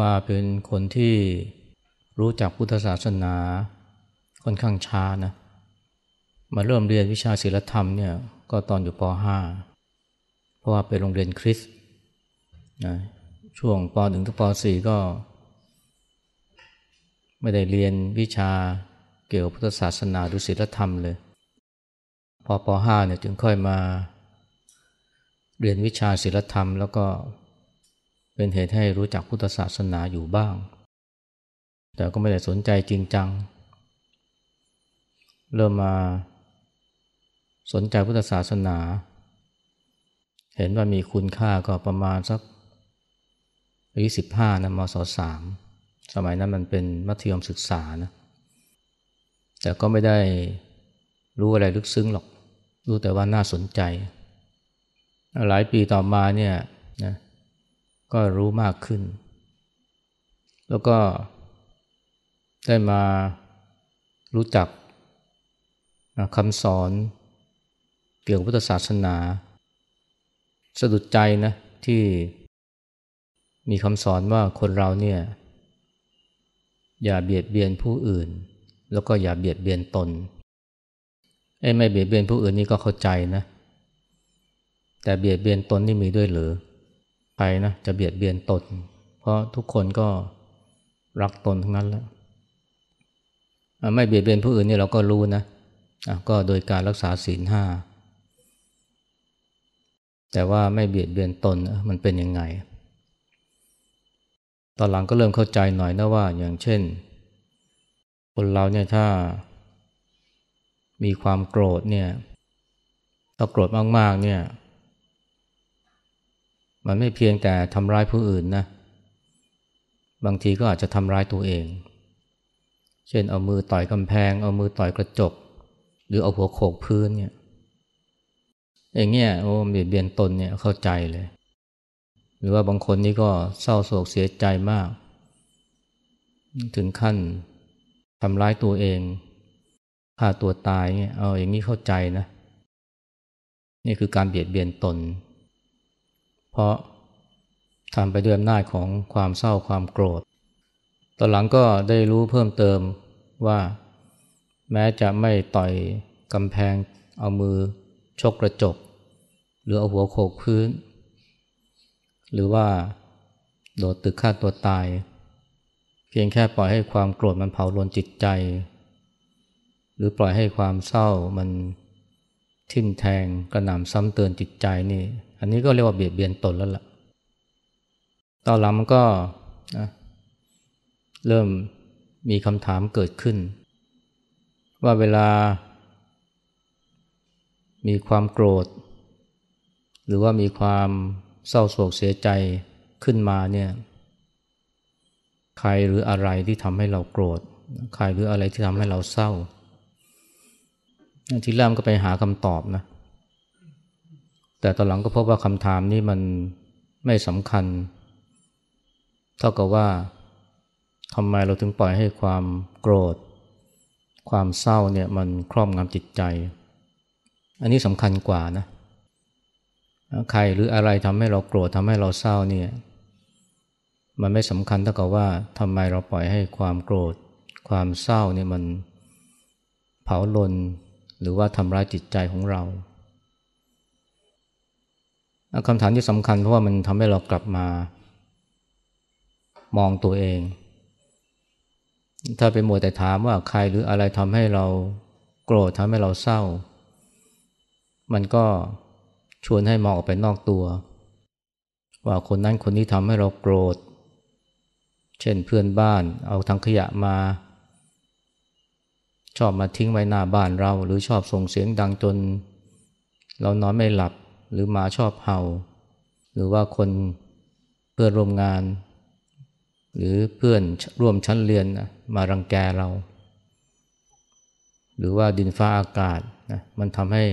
มาเป็นคนที่รู้จักพุทธศาสนาค่อนข้างช้านะมาเริ่มเรียนวิชาศิลธรรมเนี่ยก็ตอนอยู่ป .5 เพราะว่าไปโรงเรียนคริสต์นะช่วงป .1 ถึงป .4 ก็ ไม่ได้เรียนวิชาเกี่ยวกับพุทธศาสนาหรือศิลธรรมเลย พอป .5 เนี่ยจึงค่อยมาเรียนวิชาศิลธรรม แล้วก็ เป็นเหตุให้รู้จักพุทธศาสนาอยู่บ้าง แต่ก็ไม่ได้สนใจจริงจัง เริ่มมาสนใจพุทธศาสนา เห็นว่ามีคุณค่าก็ประมาณสักอายุสิบห้านะมศสามสมัยนั้นมันเป็นมัธยมศึกษานะแต่ก็ไม่ได้รู้อะไรลึกซึ้งหรอก รู้แต่ว่าน่าสนใจ หลายปีต่อมาเนี่ย ก็รู้มากขึ้น แล้วก็ได้มารู้จักคำสอนเกี่ยวกับพุทธศาสนา สะดุดใจนะที่มีคำสอนว่าคนเราเนี่ย อย่าเบียดเบียนผู้อื่น แล้วก็อย่าเบียดเบียนตนไอ้ไม่เบียดเบียนผู้อื่นนี่ก็เข้าใจนะ แต่เบียดเบียนตนนี่มีด้วยหรือ ครนะจะเบียดเบียนตน เพราะทุกคนก็รักตนทั้งนั้นแล้วไม่เบียดเบียนผู้อื่นนี่เราก็รู้นะก็โดยการรักษาศีลห้าแต่ว่าไม่เบียดเบียนตนมันเป็นยังไง ตอนหลังก็เริ่มเข้าใจหน่อยนะว่าอย่างเช่น คนเราเนี่ยถ้ามีความโกรธเนี่ยถ้าโกรธมากๆเนี่ย มันไม่เพียงแต่ทำร้ายผู้อื่นนะบางทีก็อาจจะทำร้ายตัวเอง เช่นเอามือต่อยกำแพง เอามือต่อยกระจก หรือเอาหัวโขกพื้นเนี่ยอย่างเงี้ยโอ้เบียดเบียนตนเนี่ยเข้าใจเลย หรือว่าบางคนนี่ก็เศร้าโศกเสียใจมาก ถึงขั้นทำร้ายตัวเองฆ่าตัวตายเนี่ยเอาอย่างนี้เข้าใจนะ นี่คือการเบียดเบียนตน เพราะทำไปด้วยอำนาจของความเศร้าความโกรธ ตอนหลังก็ได้รู้เพิ่มเติมว่า แม้จะไม่ต่อยกำแพงเอามือชกกระจก หรือเอาหัวโขกพื้น หรือว่าโดดตึกฆ่าตัวตาย เพียงแค่ปล่อยให้ความโกรธมันเผาลนจิตใจ หรือปล่อยให้ความเศร้ามันทิ่มแทงกระหน่ำซ้ำเตือนจิตใจนี่ อันนี้ก็เรียกว่าเบียดเบียนตนแล้วล่ะ ตอนหลังมันก็นะเริ่มมีคำถามเกิดขึ้น ว่าเวลา มีความโกรธ หรือว่ามีความเศร้าโศกเสียใจขึ้นมาเนี่ยใครหรืออะไรที่ทำให้เราโกรธ ใครหรืออะไรที่ทำให้เราเศร้าทีแรกก็ไปหาคำตอบนะ แต่ตอนหลังก็พบว่าคำถามนี้มันไม่สำคัญ เท่ากับว่าทำไมเราถึงปล่อยให้ความโกรธ ความเศร้าเนี่ยมันครอบงำจิตใจ อันนี้สำคัญกว่านะ ใครหรืออะไรทำให้เราโกรธทำให้เราเศร้าเนี่ยมันไม่สำคัญเท่ากับว่าทำไมเราปล่อยให้ความโกรธ ความเศร้าเนี่ยมันเผาลนหรือว่าทำร้ายจิตใจของเรา คำถามที่สำคัญเพราะว่ามันทำให้เรากลับมามองตัวเอง ถ้าไปมัวแต่ถามว่าใครหรืออะไรทำให้เราโกรธทำให้เราเศร้า มันก็ชวนให้มองออกไปนอกตัว ว่าคนนั้นคนนี้ทำให้เราโกรธ เช่นเพื่อนบ้านเอาทั้งขยะมา ชอบมาทิ้งไว้หน้าบ้านเรา หรือชอบส่งเสียงดังจน เรานอนไม่หลับ หรือหมาชอบเห่า หรือว่าคนเพื่อนร่วมงาน หรือเพื่อนร่วมชั้นเรียนมารังแกเรา หรือว่าดินฟ้าอากาศนะมันทำให้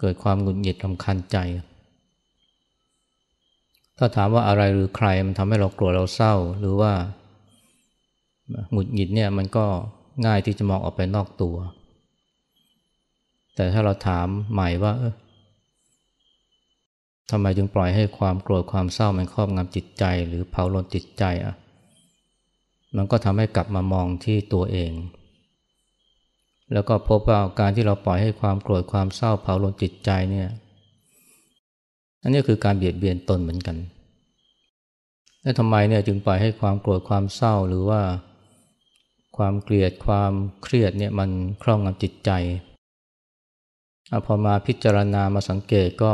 เกิดความหงุดหงิดรำคาญใจ ถ้าถามว่าอะไรหรือใครมันทำให้เราโกรธเราเศร้า หรือว่าหงุดหงิดเนี่ยมันก็ง่ายที่จะมองออกไปนอกตัว แต่ถ้าเราถามใหม่ว่า ทำไมจึงปล่อยให้ความโกรธความเศร้ามันครอบงำจิตใจ หรือเผาลนจิตใจอะมันก็ทำให้กลับมามองที่ตัวเอง แล้วก็พบว่าการที่เราปล่อยให้ความโกรธความเศร้าเผาลนจิตใจเนี่ยอันนี้คือการเบียดเบียนตนเหมือนกัน แล้วทำไมเนี่ยจึงปล่อยให้ความโกรธความเศร้าหรือว่า ความเกลียดความเครียดเนี่ยมันครอบงำจิตใจอพอมาพิจารณามาสังเกตก็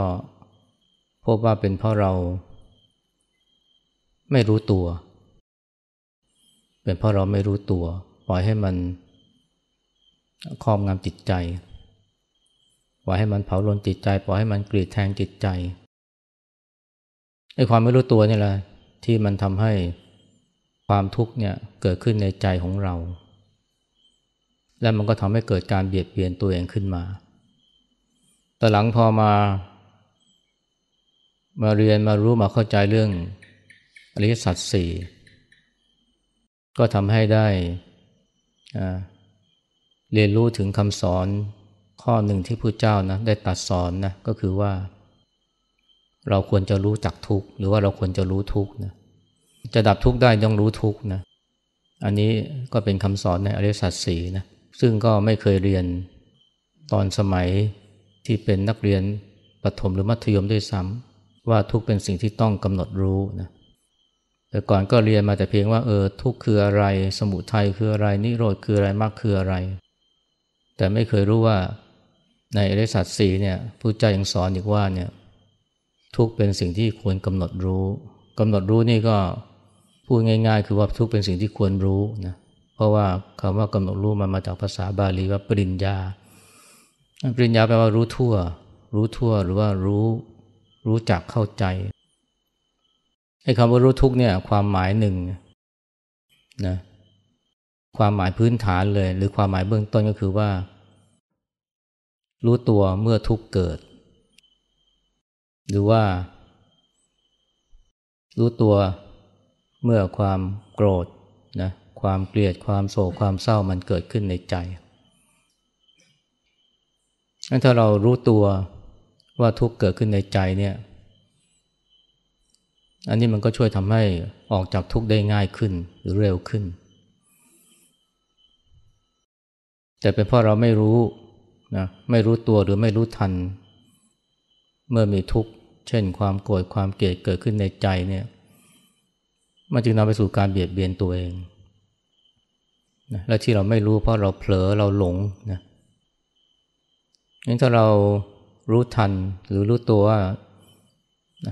พบว่าเป็นเพราะเรา ไม่รู้ตัว เป็นเพราะเราไม่รู้ตัว ปล่อยให้มันครอบงำจิตใจ ปล่อยให้มันเผาลนจิตใจ ปล่อยให้มันกรีดแทงจิตใจไอ้ความไม่รู้ตัวนี่แหละที่มันทำให้ความทุกข์เนี่ยเกิดขึ้นในใจของเรา และมันก็ทำให้เกิดการเบียดเบียนตัวเองขึ้นมา แต่หลังพอมา มาเรียนมารู้มาเข้าใจเรื่องอริยสัจสี่ก็ทำให้ได้เรียนรู้ถึงคำสอนข้อหนึ่งที่พระเจ้านะได้ตัดสอนนะก็คือว่า เราควรจะรู้จักทุกข์หรือว่าเราควรจะรู้ทุกข์นะจะดับทุกข์ได้ต้องรู้ทุกข์นะอันนี้ก็เป็นคำสอนในอริยสัจสี่นะซึ่งก็ไม่เคยเรียนตอนสมัยที่เป็นนักเรียนประถมหรือมัธยมด้วยซ้ำ ว่าทุกเป็นสิ่งที่ต้องกำหนดรู้นะแต่ก่อนก็เรียนมาแต่เพียงว่าเออทุกคืออะไร สมุทัยคืออะไร นิโรธคืออะไรมรรคคืออะไร แต่ไม่เคยรู้ว่าในอริสัจสีเนี่ยพระเจ้ายังสอนอีกว่าเนี่ยทุกเป็นสิ่งที่ควรกำหนดรู้กำหนดรู้นี่ก็พูดง่ายๆ คือว่าทุกเป็นสิ่งที่ควรรู้นะเพราะว่าคำว่ากำหนดรู้มันมาจากภาษาบาลีว่าปริญญา ปริญญาแปลว่ารู้ทั่ว รู้ทั่วหรือว่ารู้ รู้จักเข้าใจไอ้คำว่ารู้ทุกเนี่ยความหมายหนึ่งนะความหมายพื้นฐานเลย หรือความหมายเบื้องต้นก็คือว่า รู้ตัวเมื่อทุกเกิด หรือว่า รู้ตัวเมื่อความโกรธนะความเกลียดความโศกความเศร้ามันเกิดขึ้นในใจงั้นถ้าเรารู้ตัว ว่าทุกข์เกิดขึ้นในใจเนี่ย อันนี้มันก็ช่วยทำให้ออกจากทุกข์ได้ง่ายขึ้นหรือเร็วขึ้น แต่เป็นเพราะเราไม่รู้นะไม่รู้ตัวหรือไม่รู้ทัน เมื่อมีทุกข์ เช่นความโกรธความเกลียดเกิดขึ้นในใจเนี่ยมันจึงนำไปสู่การเบียดเบียนตัวเองนะและที่เราไม่รู้เพราะเราเผลอเราหลงนะงั้นถ้าเรา รู้ทันหรือรู้ตัวว่า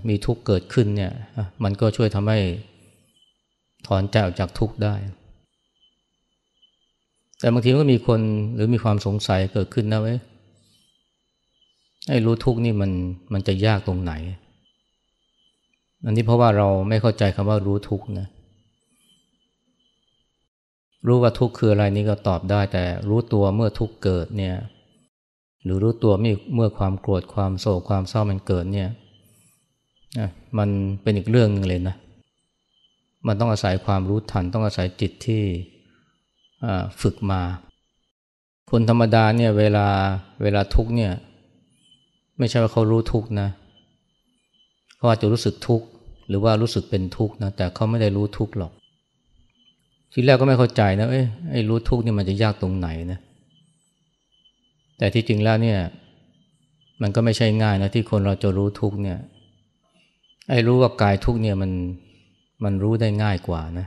มีทุกข์เกิดขึ้นเนี่ย มันก็ช่วยทำให้ถอนใจออกจากทุกข์ได้ แต่บางทีก็มีคนหรือมีความสงสัยเกิดขึ้นนะเว้ยไอ้รู้ทุกข์นี่มันมันจะยากตรงไหน อันนี้เพราะว่าเราไม่เข้าใจคำว่ารู้ทุกข์นะ รู้ว่าทุกข์คืออะไรนี่ก็ตอบได้ แต่รู้ตัวเมื่อทุกข์เกิดเนี่ย หรือรู้ตัวเมื่อความโกรธความโศกความเศร้ามันเกิดเนี่ยนะมันเป็นอีกเรื่องหนึ่งเลยนะ มันต้องอาศัยความรู้ทัน ต้องอาศัยจิตที่ฝึกมา คนธรรมดาเนี่ยเวลาเวลาทุกเนี่ย ไม่ใช่ว่าเขารู้ทุกนะเขาอาจจะรู้สึกทุกข์หรือว่ารู้สึกเป็นทุกข์นะแต่เขาไม่ได้รู้ทุกข์หรอกทีแรกก็ไม่เข้าใจนะเอ้ไอ้รู้ทุกข์นี่มันจะยากตรงไหนนะ แต่ที่จริงแล้วเนี่ยมันก็ไม่ใช่ง่ายนะที่คนเราจะรู้ทุกเนี่ยไอ้รู้ว่ากายทุกเนี่ยมันมันรู้ได้ง่ายกว่านะ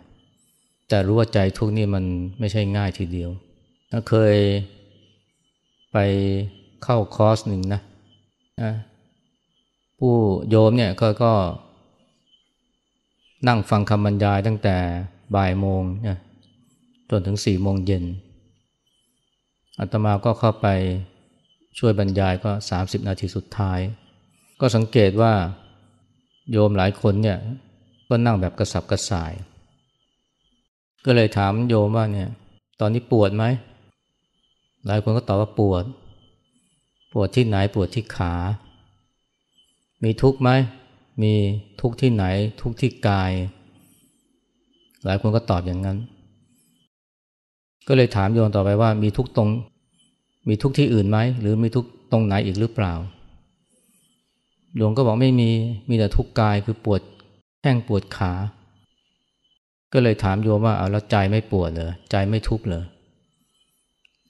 แต่รู้ว่าใจทุกนี่มันไม่ใช่ง่ายทีเดียวเคยไปเข้าคอร์สหนึ่งนะผู้โยมเนี่ยก็ก็ นั่งฟังคำบรรยายตั้งแต่บ่ายโมงจนถึงสี่โมงเย็น อาตมาก็เข้าไปช่วยบรรยายก็สามสิบนาทีสุดท้าย ก็สังเกตว่าโยมหลายคนเนี่ยก็นั่งแบบกระสับกระส่าย ก็เลยถามโยมว่าเนี่ย ตอนนี้ปวดไหม หลายคนก็ตอบว่าปวด ปวดที่ไหนปวดที่ขา มีทุกข์ไหม มีทุกที่ไหน ทุกที่กาย หลายคนก็ตอบอย่างนั้น ก็เลยถามโยมต่อไปว่า มีทุกตรง มีทุกที่อื่นไหมหรือมีทุกตรงไหนอีกหรือเปล่าหลวงก็บอกไม่มีมีแต่ทุกกายคือปวดแข้งปวดขา ก็เลยถามโยมว่าเอาแล้วใจไม่ปวดเหรอใจไม่ทุกข์เหรอ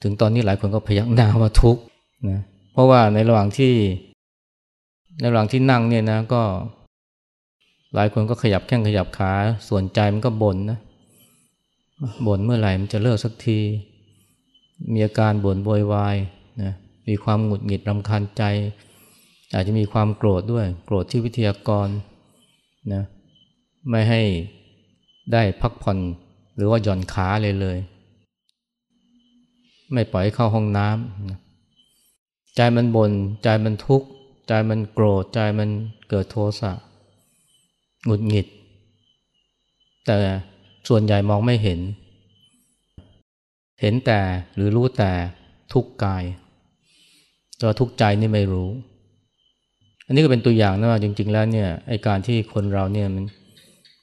ถึงตอนนี้หลายคนก็พยักหน้าว่าทุกข์นะเพราะว่าในระหว่างที่ ในระหว่างที่นั่งเนี่ยนะก็ หลายคนก็ขยับแข้งขยับขา ส่วนใจมันก็บ่นนะบ่นเมื่อไหร่มันจะเลิกสักที มีอาการบ่นโวยวายนะมีความหงุดหงิดรำคาญใจ อาจจะมีความโกรธด้วย โกรธที่วิทยากรนะไม่ให้ได้พักผ่อนหรือว่าหย่อนขาเลยเลย ไม่ปล่อยให้เข้าห้องน้ำใจมันบน่นใจมันทุกข์ ใจมันโกรธ ใจมันเกิดโทสะหงุดหงิด แต่ส่วนใหญ่มองไม่เห็น เห็นแต่หรือรู้แต่ทุกข์กายแต่ทุกข์ใจนี่ไม่รู้ อันนี้ก็เป็นตัวอย่างนะว่าจริง ๆ แล้วเนี่ยไอการที่คนเราเนี่ยมัน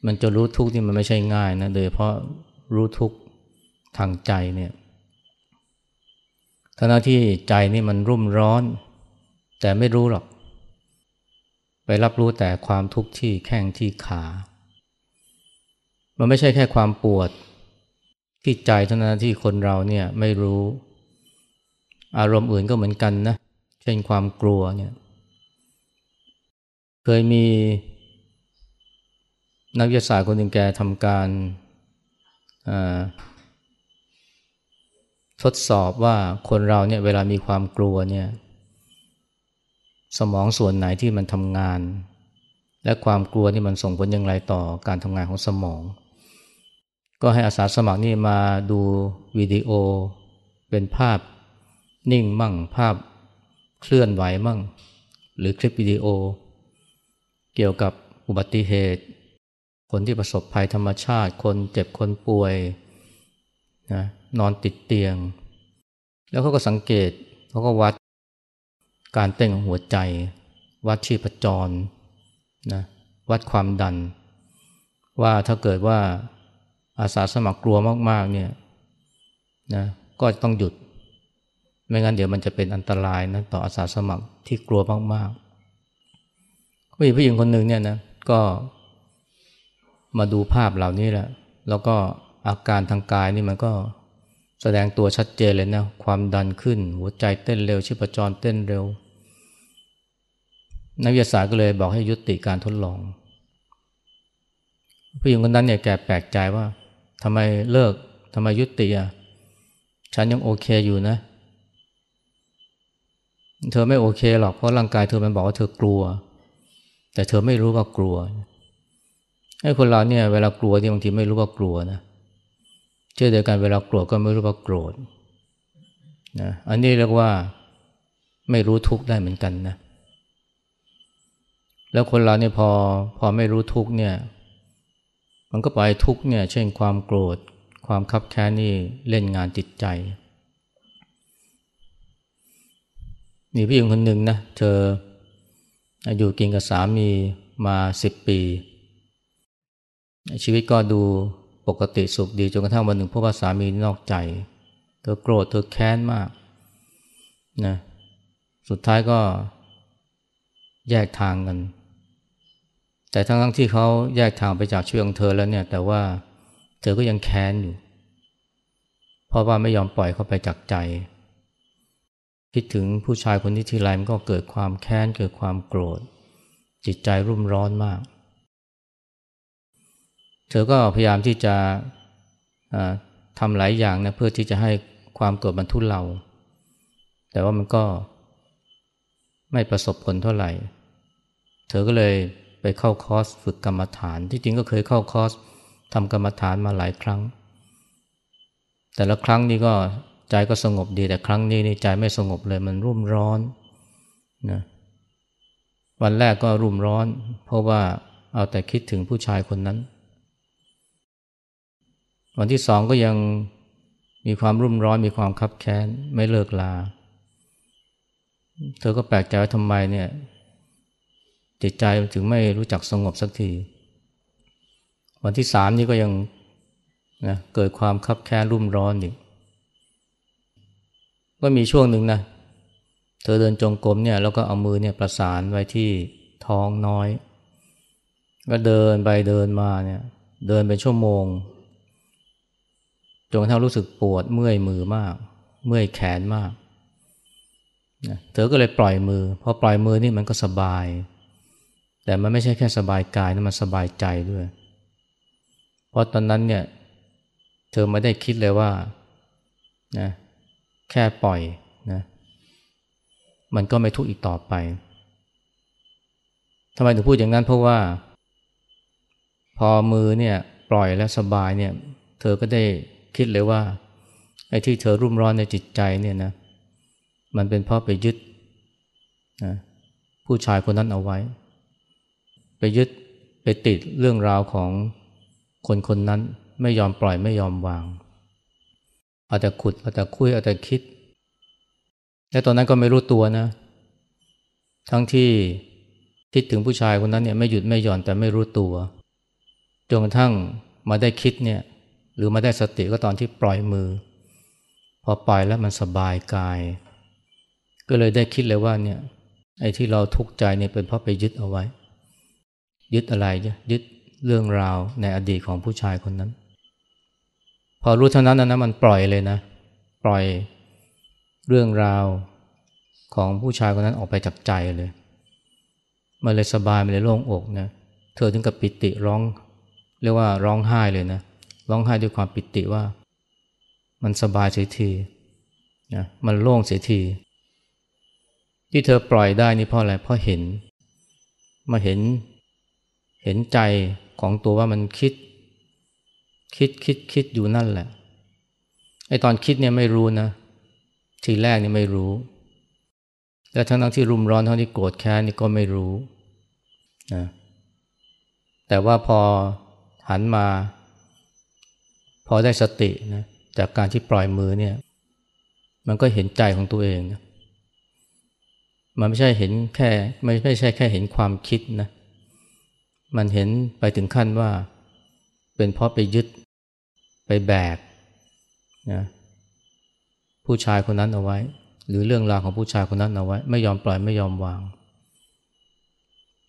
มันจะรู้ทุกข์ที่มันไม่ใช่ง่ายนะโดยเพราะรู้ทุกข์ทางใจเนี่ยทั้งที่ใจนี่มันรุ่มร้อน แต่ไม่รู้หรอก ไปรับรู้แต่ความทุกข์ที่แข้งที่ขา มันไม่ใช่แค่ความปวด ที่ใจเท่านั้นที่คนเราเนี่ยไม่รู้ อารมณ์อื่นก็เหมือนกันนะ เช่นความกลัวเนี่ย เคยมีนักวิทยาศาสตร์คนหนึ่งแกทำการทดสอบว่าคนเราเนี่ยเวลามีความกลัวเนี่ยสมองส่วนไหนที่มันทำงาน และความกลัวนี่มันส่งผลอย่างไรต่อการทำงานของสมอง ก็ให้อาสาสมัครนี่มาดูวิดีโอ เป็นภาพนิ่งมั่งภาพเคลื่อนไหวมั่ง หรือคลิปวิดีโอ เกี่ยวกับอุบัติเหตุ คนที่ประสบภัยธรรมชาติ คนเจ็บคนป่วยนะนอนติดเตียง แล้วเขาก็สังเกตเขาก็วัดการเต้นของหัวใจ วัดชีพจรนะวัดความดัน ว่าถ้าเกิดว่า อาสาสมัครกลัวมากๆเนี่ยนะก็ต้องหยุด ไม่งั้นเดี๋ยวมันจะเป็นอันตรายนะต่ออาสาสมัครที่กลัวมากๆก็มีผู้หญิงคนหนึ่งเนี่ยนะก็มาดูภาพเหล่านี้แหละ แล้วก็อาการทางกายนี่มันก็แสดงตัวชัดเจนเลยนะ ความดันขึ้น หัวใจเต้นเร็ว ชีพจรเต้นเร็ว นักวิทยาศาสตร์ก็เลยบอกให้ยุติการทดลองผู้หญิงคนนั้นเนี่ยแกแปลกใจว่า ทำไมเลิกทำไมยุติอะฉันยังโอเคอยู่นะ เธอไม่โอเคหรอกเพราะร่างกายเธอมันบอกว่าเธอกลัว แต่เธอไม่รู้ว่ากลัวไอ้คนเราเนี่ยเวลากลัวที่บางทีไม่รู้ว่ากลัวนะเช่นเดียวกันเวลาโกรธก็ไม่รู้ว่าโกรธนะอันนี้เรียกว่าไม่รู้ทุกข์ได้เหมือนกันนะ แล้วคนเราเนี่ยพอพอไม่รู้ทุกข์เนี่ย มันก็ปล่อยทุกเนี่ยเช่นความโกรธ ความคับแค้นนี่เล่นงานจิตใจมีผู้หญิงคนหนึ่งนะเธออยู่กินกับสามีมาสิบปี ชีวิตก็ดูปกติสุขดีจนกระทั่งวันหนึ่งพบว่าสามีนอกใจ เธอโกรธเธอแค้นมากนะสุดท้ายก็แยกทางกัน แต่ทั้งทั้งที่เขาแยกทางไปจากชีวิตของเธอแล้วเนี่ย แต่ว่าเธอก็ยังแค้นอยู่ เพราะว่าไม่ยอมปล่อยเขาไปจากใจ คิดถึงผู้ชายคนนี้ทีไรมันก็เกิดความแค้นเกิดความโกรธ จิตใจรุ่มร้อนมาก เธอก็พยายามที่จะทำหลายอย่างนะเพื่อที่จะให้ความโกรธบรรทุเรา แต่ว่ามันก็ไม่ประสบผลเท่าไหร่ เธอก็เลย ไปเข้าคอร์สฝึกกรรมฐาน ที่จริงก็เคยเข้าคอร์สทำกรรมฐานมาหลายครั้ง แต่ละครั้งนี้ก็ใจก็สงบดีแต่ครั้งนี้นี่ใจไม่สงบเลยมันรุ่มร้อนนะวันแรกก็รุ่มร้อน เพราะว่าเอาแต่คิดถึงผู้ชายคนนั้น วันที่สองก็ยังมีความรุ่มร้อนมีความคับแค้นไม่เลิกลา เธอก็แปลกใจว่าทำไมเนี่ย จิตใจถึงไม่รู้จักสงบสักที วันที่สามนี่ก็ยังนะเกิดความคับแค้นรุ่มร้อนอีกก็มีช่วงหนึ่งนะเธอเดินจงกรมเนี่ยแล้วก็เอามือเนี่ยประสานไว้ที่ท้องน้อย ก็เดินไปเดินมาเนี่ย เดินเป็นชั่วโมงจนกระทั่งรู้สึกปวดเมื่อยมือมาก เมื่อยแขนมากเธอก็เลยปล่อยมือพอปล่อยมือนี่มันก็สบาย แต่มันไม่ใช่แค่สบายกายนะมันสบายใจด้วย เพราะตอนนั้นเนี่ยเธอไม่ได้คิดเลยว่านะแค่ปล่อยนะมันก็ไม่ทุกข์อีกต่อไปทำไมถึงพูดอย่างนั้นเพราะว่า พอมือเนี่ยปล่อยและสบายเนี่ย เธอก็ได้คิดเลยว่าไอ้ที่เธอรุ่มร้อนในจิตใจเนี่ยนะมันเป็นเพราะไปยึดนะผู้ชายคนนั้นเอาไว้ ยึดไปติดเรื่องราวของคนคนนั้นไม่ยอมปล่อยไม่ยอมวางอาแต่ขุดอาแต่คุยอาแต่คิด และตอนนั้นก็ไม่รู้ตัวนะ ทั้งที่คิดถึงผู้ชายคนนั้นเนี่ยไม่หยุดไม่หย่อนแต่ไม่รู้ตัวจนกระทั่งมาได้คิดเนี่ยหรือมาได้สติก็ตอนที่ปล่อยมือ พอปล่อยแล้วมันสบายกาย ก็เลยได้คิดเลยว่าเนี่ยไอ้ที่เราทุกข์ใจเนี่ยเป็นเพราะไปยึดเอาไว้ ยึดอะไรยึดเรื่องราวในอดีตของผู้ชายคนนั้น พอรู้เท่านั้นนะมันปล่อยเลยนะ ปล่อยเรื่องราวของผู้ชายคนนั้นออกไปจากใจเลยมันเลยสบายมันเลยโล่งอกนะเธอถึงกับปิติร้อง เรียกว่าร้องไห้เลยนะร้องไห้ด้วยความปิติว่า มันสบายเสียทีนะมันโล่งเสียที ที่เธอปล่อยได้นี่เพราะอะไรเพราะเห็น มาเห็น เห็นใจของตัวว่ามันคิด คิดคิดคิดอยู่นั่นแหละไอตอนคิดเนี่ยไม่รู้นะ ทีแรกนี่ไม่รู้ และทั้งทั้งที่รุมร้อนทั้งที่โกรธแค้นนี่ก็ไม่รู้นะแต่ว่าพอหันมา พอได้สตินะจากการที่ปล่อยมือเนี่ย มันก็เห็นใจของตัวเองนะมันไม่ใช่เห็นแค่ไม่ไม่ใช่แค่เห็นความคิดนะ มันเห็นไปถึงขั้นว่า เป็นเพราะไปยึดไปแบกนะผู้ชายคนนั้นเอาไว้ หรือเรื่องราวของผู้ชายคนนั้นเอาไว้ ไม่ยอมปล่อยไม่ยอมวาง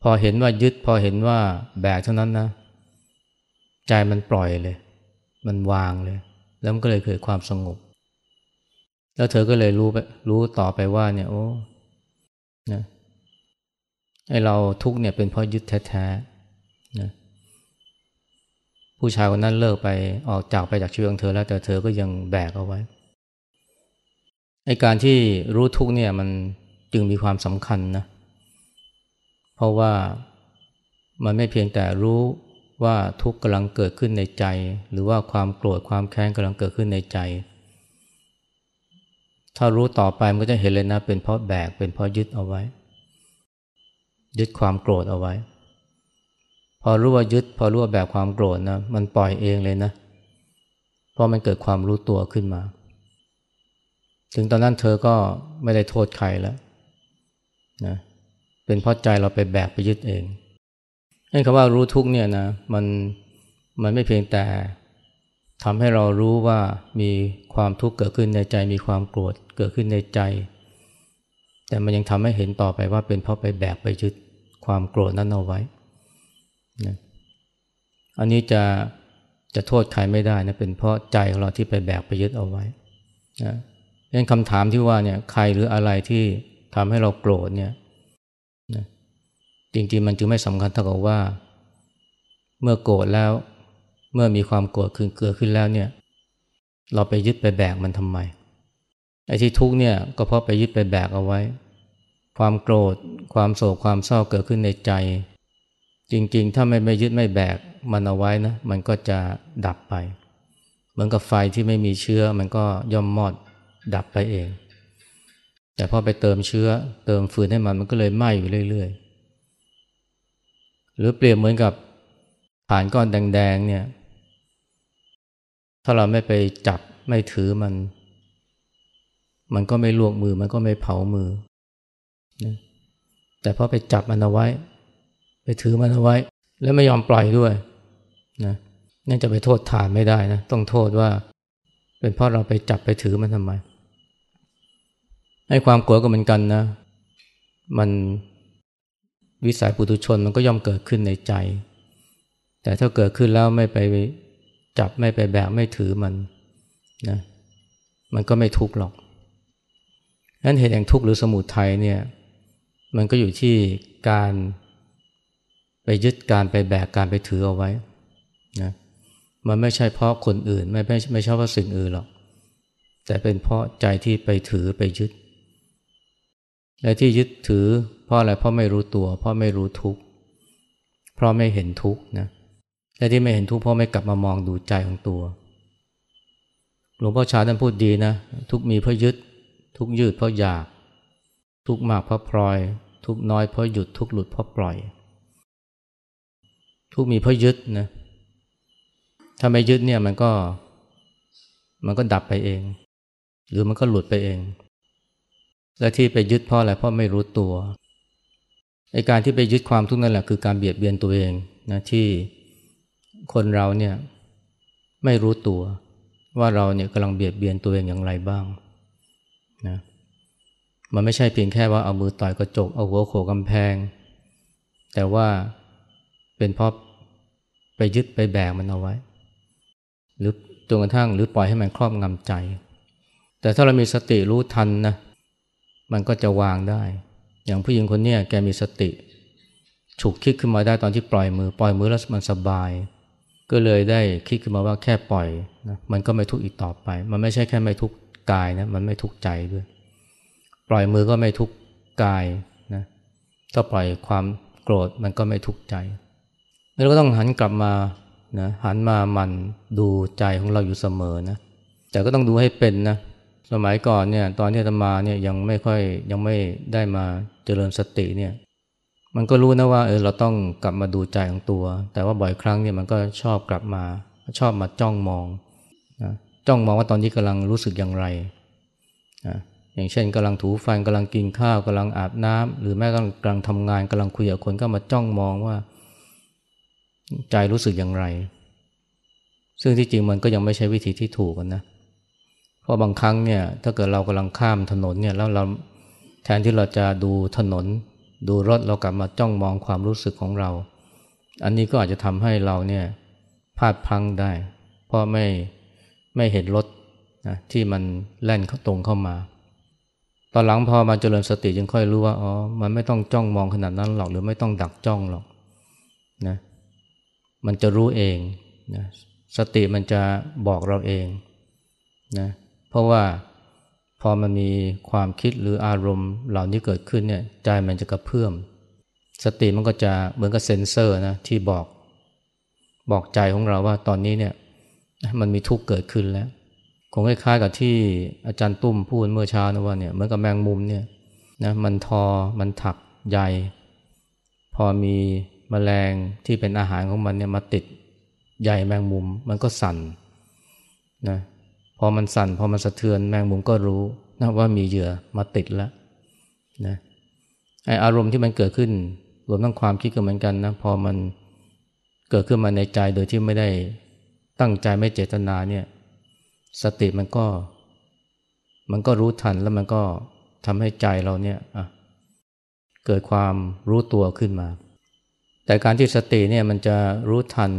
พอเห็นว่ายึดพอเห็นว่าแบกเท่านั้นนะใจมันปล่อยเลย มันวางเลย แล้วมันก็เลยเกิดความสงบ แล้วเธอก็เลยรู้ไปรู้ต่อไปว่าเนี่ยโอ้นะไอเราทุกเนี่ยเป็นเพราะยึดแท้ๆ ผู้ชายคนนั้นเลิกไปออกจากไปจากชีวิตของเธอแล้วแต่เธอก็ยังแบกเอาไว้ไอการที่รู้ทุกเนี่ยมันจึงมีความสำคัญนะ เพราะว่ามันไม่เพียงแต่รู้ว่าทุกข์กำลังเกิดขึ้นในใจ หรือว่าความโกรธความแค้นกำลังเกิดขึ้นในใจ ถ้ารู้ต่อไปมันก็จะเห็นเลยนะเป็นเพราะแบกเป็นเพราะยึดเอาไว้ ยึดความโกรธเอาไว้ อรู้ว่ายึด พอรู้ว่าแบกความโกรธนะมันปล่อยเองเลยนะ เพราะมันเกิดความรู้ตัวขึ้นมา ถึงตอนนั้นเธอก็ไม่ได้โทษใครแล้วนะเป็นเพราะใจเราไปแบกไปยึดเองนั่นคำว่ารู้ทุกเนี่ยนะมันมันไม่เพียงแต่ทำให้เรารู้ว่ามีความทุกข์เกิดขึ้นในใจมีความโกรธเกิดขึ้นในใจ แต่มันยังทำให้เห็นต่อไปว่าเป็นเพราะไปแบกไปยึดความโกรธนั้นเอาไว้ นะอันนี้จะจะโทษใครไม่ได้นะเป็นเพราะใจของเราที่ไปแบกไปยึดเอาไว้นะนั่นคำถามที่ว่าเนี่ยใครหรืออะไรที่ทำให้เราโกรธเนี่ยนะจริงๆมันจึงไม่สำคัญเท่ากับว่า เมื่อโกรธแล้วเมื่อมีความโกรธขึ้นเกิดขึ้นแล้วเนี่ยเราไปยึดไปแบกมันทำไมไอ้ที่ทุกเนี่ยก็เพราะไปยึดไปแบกเอาไว้ ความโกรธความโศกความเศร้าเกิดขึ้นในใจ จริงๆ ถ้าไม่ไม่ยึดไม่แบกมันเอาไว้นะ มันก็จะดับไป เหมือนกับไฟที่ไม่มีเชื้อมันก็ย่อมมอดดับไปเอง แต่พอไปเติมเชื้อ เติมฟืนให้มันมันก็เลยไหม้อยู่เรื่อยๆ หรือเปรียบเหมือนกับฐานก้อนแดงๆเนี่ย ถ้าเราไม่ไปจับไม่ถือมัน มันก็ไม่ลวกมือมันก็ไม่เผามือ แต่พอไปจับมันเอาไว้ ไปถือมันเอาไว้ แล้วไม่ยอมปล่อยด้วยนะนั่นจะไปโทษฐานไม่ได้นะต้องโทษว่า เป็นเพราะเราไปจับไปถือมันทำไมให้ความกลัวก็เหมือนกันนะ มันวิสัยปุถุชนมันก็ย่อมเกิดขึ้นในใจ แต่ถ้าเกิดขึ้นแล้วไม่ไปจับไม่ไปแบกไม่ถือมันนะมันก็ไม่ทุกข์หรอกนั้นเหตุแห่งทุกข์หรือสมุทัยเนี่ย มันก็อยู่ที่การ ไปยึดการไปแบกการไปถือเอาไว้นะมันไม่ใช่เพราะคนอื่น ไม่ไม่ไม่ใช่เพราะสิ่งอื่นหรอก แต่เป็นเพราะใจที่ไปถือไปยึด และที่ยึดถือ เพราะอะไรเพราะไม่รู้ตัว เพราะไม่รู้ทุกข์เพราะไม่เห็นทุกข์นะและที่ไม่เห็นทุกข์เพราะไม่กลับมามองดูใจของตัว หลวงพ่อชาท่านพูดดีนะ ทุกมีเพราะยึด ทุกยืดเพราะอยาก ทุกมากเพราะปล่อย ทุกน้อยเพราะหยุดทุกหลุดเพราะปล่อย ทุกมีเพราะยึดนะถ้าไม่ยึดเนี่ยมันก็ มันก็ดับไปเอง หรือมันก็หลุดไปเอง และที่ไปยึดเพราะอะไรเพราะไม่รู้ตัวไอการที่ไปยึดความทุกข์นั่นแหละคือการเบียดเบียนตัวเองนะที่คนเราเนี่ยไม่รู้ตัว ว่าเราเนี่ยกำลังเบียดเบียนตัวเองอย่างไรบ้างนะมันไม่ใช่เพียงแค่ว่าเอามือต่อยกระจกเอาหัวโขกกำแพง แต่ว่าเป็นเพราะ ไปยึดไปแบกมันเอาไว้ หรือจนกระทั่งหรือปล่อยให้มันครอบงำใจ แต่ถ้าเรามีสติรู้ทันนะมันก็จะวางได้ อย่างผู้หญิงคนนี้แกมีสติ ฉุกคิดขึ้นมาได้ตอนที่ปล่อยมือ ปล่อยมือแล้วมันสบาย ก็เลยได้คิดขึ้นมาว่าแค่ปล่อยนะมันก็ไม่ทุกข์อีกต่อไป มันไม่ใช่แค่ไม่ทุกข์กายนะมันไม่ทุกข์ใจด้วย ปล่อยมือก็ไม่ทุกข์กายนะถ้าปล่อยความโกรธมันก็ไม่ทุกข์ใจ แล้วก็ต้องหันกลับมานะหันมามันดูใจของเราอยู่เสมอนะแต่ก็ต้องดูให้เป็นนะสมัยก่อนเนี่ยตอนที่ธรรมาเนี่ยยังไม่ค่อยยังไม่ได้มาเจริญสติเนี่ยมันก็รู้นะว่าเออเราต้องกลับมาดูใจของตัว แต่ว่าบ่อยครั้งเนี่ยมันก็ชอบกลับมาชอบมาจ้องมองนะจ้องมองว่าตอนนี้กำลังรู้สึกอย่างไรนะอย่างเช่นกำลังถูฟันกำลังกินข้าวกำลังอาบน้ำหรือแม้กำลังทำงานกำลังคุยกับคนก็มาจ้องมองว่า ใจรู้สึกอย่างไร ซึ่งที่จริงมันก็ยังไม่ใช่วิธีที่ถูกนะ เพราะบางครั้งเนี่ยถ้าเกิดเรากำลังข้ามถนนเนี่ยแล้วเราแทนที่เราจะดูถนน ดูรถเรากลับมาจ้องมองความรู้สึกของเรา อันนี้ก็อาจจะทำให้เราเนี่ยพลาดพังได้ เพราะไม่ไม่เห็นรถนะที่มันแล่นเข้าตรงเข้ามา ตอนหลังพอมาเจริญสติจึงค่อยรู้ว่าอ๋อ มันไม่ต้องจ้องมองขนาดนั้นหรอกหรือไม่ต้องดักจ้องหรอกนะ มันจะรู้เองนะสติมันจะบอกเราเองนะเพราะว่าพอมันมีความคิดหรืออารมณ์เหล่านี้เกิดขึ้นเนี่ยใจมันจะกระเพื่อม สติมันก็จะเหมือนกับเซ็นเซอร์นะที่บอกบอกใจของเราว่าตอนนี้เนี่ยมันมีทุกข์เกิดขึ้นแล้วคงคล้ายๆกับที่อาจารย์ตุ้มพูดเมื่อเช้านะว่าเนี่ยเหมือนกับแมงมุมเนี่ยนะมันทอมันถักใยพอมี มแมลงที่เป็นอาหารของมันเนี่ยมาติดใยแมงมุมมันก็สั่นนะพอมันสั่นพอมันสะเทือนแมงมุมก็รู้นะว่ามีเหยื่อมาติดแล้วนะไออารมณ์ที่มันเกิดขึ้น รวมทั้งความคิดก็เหมือนกันนะพอมันเกิดขึ้นมาในใจโดยที่ไม่ได้ตั้งใจไม่เจตนาเนี่ยสติมันก็ มันก็รู้ทันแล้วมันก็ทำให้ใจเราเนี่ยเกิดความรู้ตัวขึ้นมา แต่การที่สติเนี่ยมันจะรู้ทัน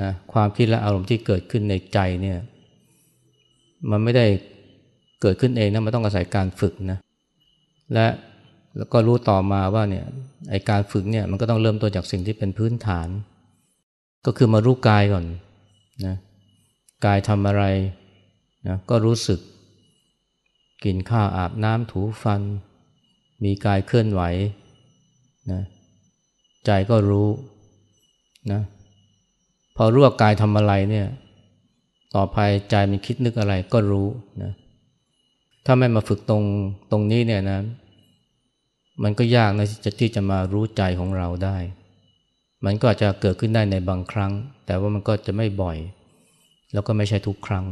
นะความคิดและอารมณ์ที่เกิดขึ้นในใจเนี่ยมันไม่ได้เกิดขึ้นเองนะมันต้องอาศัยการฝึกนะและแล้วก็รู้ต่อมาว่าเนี่ยไอการฝึกเนี่ยมันก็ต้องเริ่มต้นจากสิ่งที่เป็นพื้นฐาน ก็คือมารู้กายก่อนนะกายทำอะไรนะก็รู้สึก กินข้าวอาบน้ำถูฟัน มีกายเคลื่อนไหวนะ ใจก็รู้นะพอรู้ว่ากายทำอะไรเนี่ยต่อไปใจมันคิดนึกอะไรก็รู้นะถ้าไม่มาฝึกตรงตรงนี้เนี่ยนะมันก็ยากนะจะที่จะมารู้ใจของเราได้ มันก็อาจจะเกิดขึ้นได้ในบางครั้ง แต่ว่ามันก็จะไม่บ่อย แล้วก็ไม่ใช่ทุกครั้ง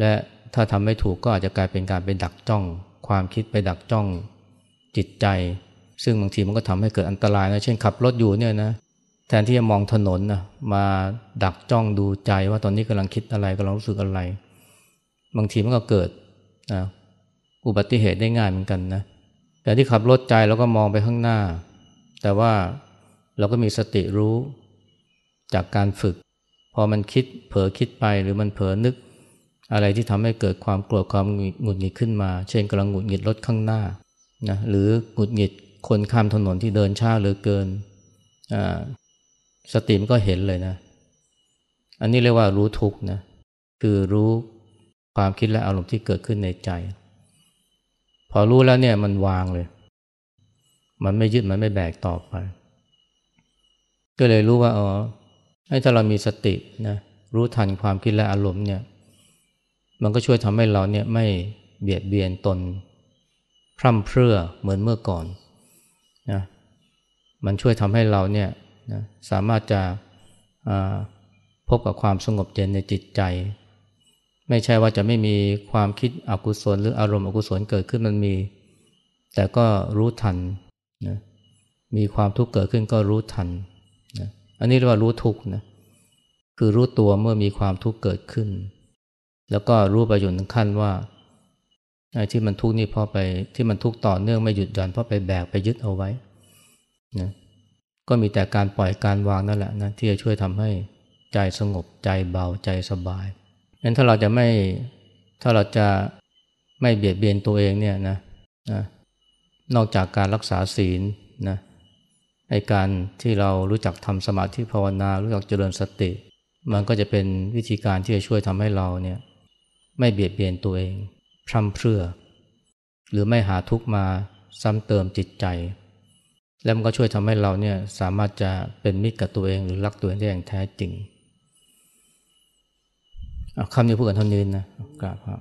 และถ้าทำไม่ถูกก็อาจจะกลายเป็นการไปดักจ้อง ความคิดไปดักจ้องจิตใจ ซึ่งบางทีมันก็ทำให้เกิดอันตรายนะเช่นขับรถอยู่เนี่ยนะแทนที่จะมองถนนนะมาดักจ้องดูใจว่าตอนนี้กำลังคิดอะไรกำลังรู้สึกอะไร บางทีมันก็เกิดนะอุบัติเหตุได้ง่ายเหมือนกันนะแต่ที่ขับรถใจแล้วก็มองไปข้างหน้า แต่ว่าเราก็มีสติรู้จากการฝึก พอมันคิดเผลอคิดไปหรือมันเผลอนึกอะไรที่ทำให้เกิดความโกรธความหงุดหงิดขึ้นมา เช่นกำลังหงุดหงิดรถข้างหน้านะหรือหงุดหงิด คนข้ามถนนที่เดินช้าเหลือเกิน สติมก็เห็นเลยนะ อันนี้เรียกว่ารู้ทุกนะ คือรู้ความคิดและอารมณ์ที่เกิดขึ้นในใจ พอรู้แล้วเนี่ยมันวางเลย มันไม่ยึดมันไม่แบกต่อไป ก็เลยรู้ว่าอ๋อให้ถ้าเรามีสตินะรู้ทันความคิดและอารมณ์เนี่ยมันก็ช่วยทำให้เราเนี่ยไม่เบียดเบียนตน พร่ำเพรื่อเหมือนเมื่อก่อน มันช่วยทำให้เราเนี่ยนะสามารถจะพบกับความสงบเย็นในจิตใจ ไม่ใช่ว่าจะไม่มีความคิดอกุศล หรืออารมณ์อกุศลเกิดขึ้นมันมี แต่ก็รู้ทันนะมีความทุกข์เกิดขึ้นก็รู้ทันนะอันนี้เรียกว่ารู้ทุกข์นะคือรู้ตัวเมื่อมีความทุกข์เกิดขึ้น แล้วก็รู้ไปจนถึงขั้นว่าไอ้ที่มันทุกข์นี่เพราะไปที่มันทุกข์ต่อเนื่องไม่หยุดหย่อนเพราะไปแบกไปยึดเอาไว้ นะก็มีแต่การปล่อยการวางนั่นแหละนะที่จะช่วยทำให้ใจสงบใจเบาใจสบายงั้นถ้าเราจะไม่ถ้าเราจะไม่เบียดเบียนตัวเองเนี่ยนะนะนอกจากการรักษาศีลนะไอการที่เรารู้จักทำสมาธิภาวนารู้จักเจริญสติ มันก็จะเป็นวิธีการที่จะช่วยทำให้เราเนี่ยไม่เบียดเบียนตัวเองพร่ำเพรื่อ หรือไม่หาทุกมาซ้ำเติมจิตใจ แล้วมันก็ช่วยทำให้เราเนี่ยสามารถจะเป็นมิตรกับตัวเองหรือรักตัวเองได้อย่างแท้จริงคำนี้พูดกันเท่านี้นะกราบครับ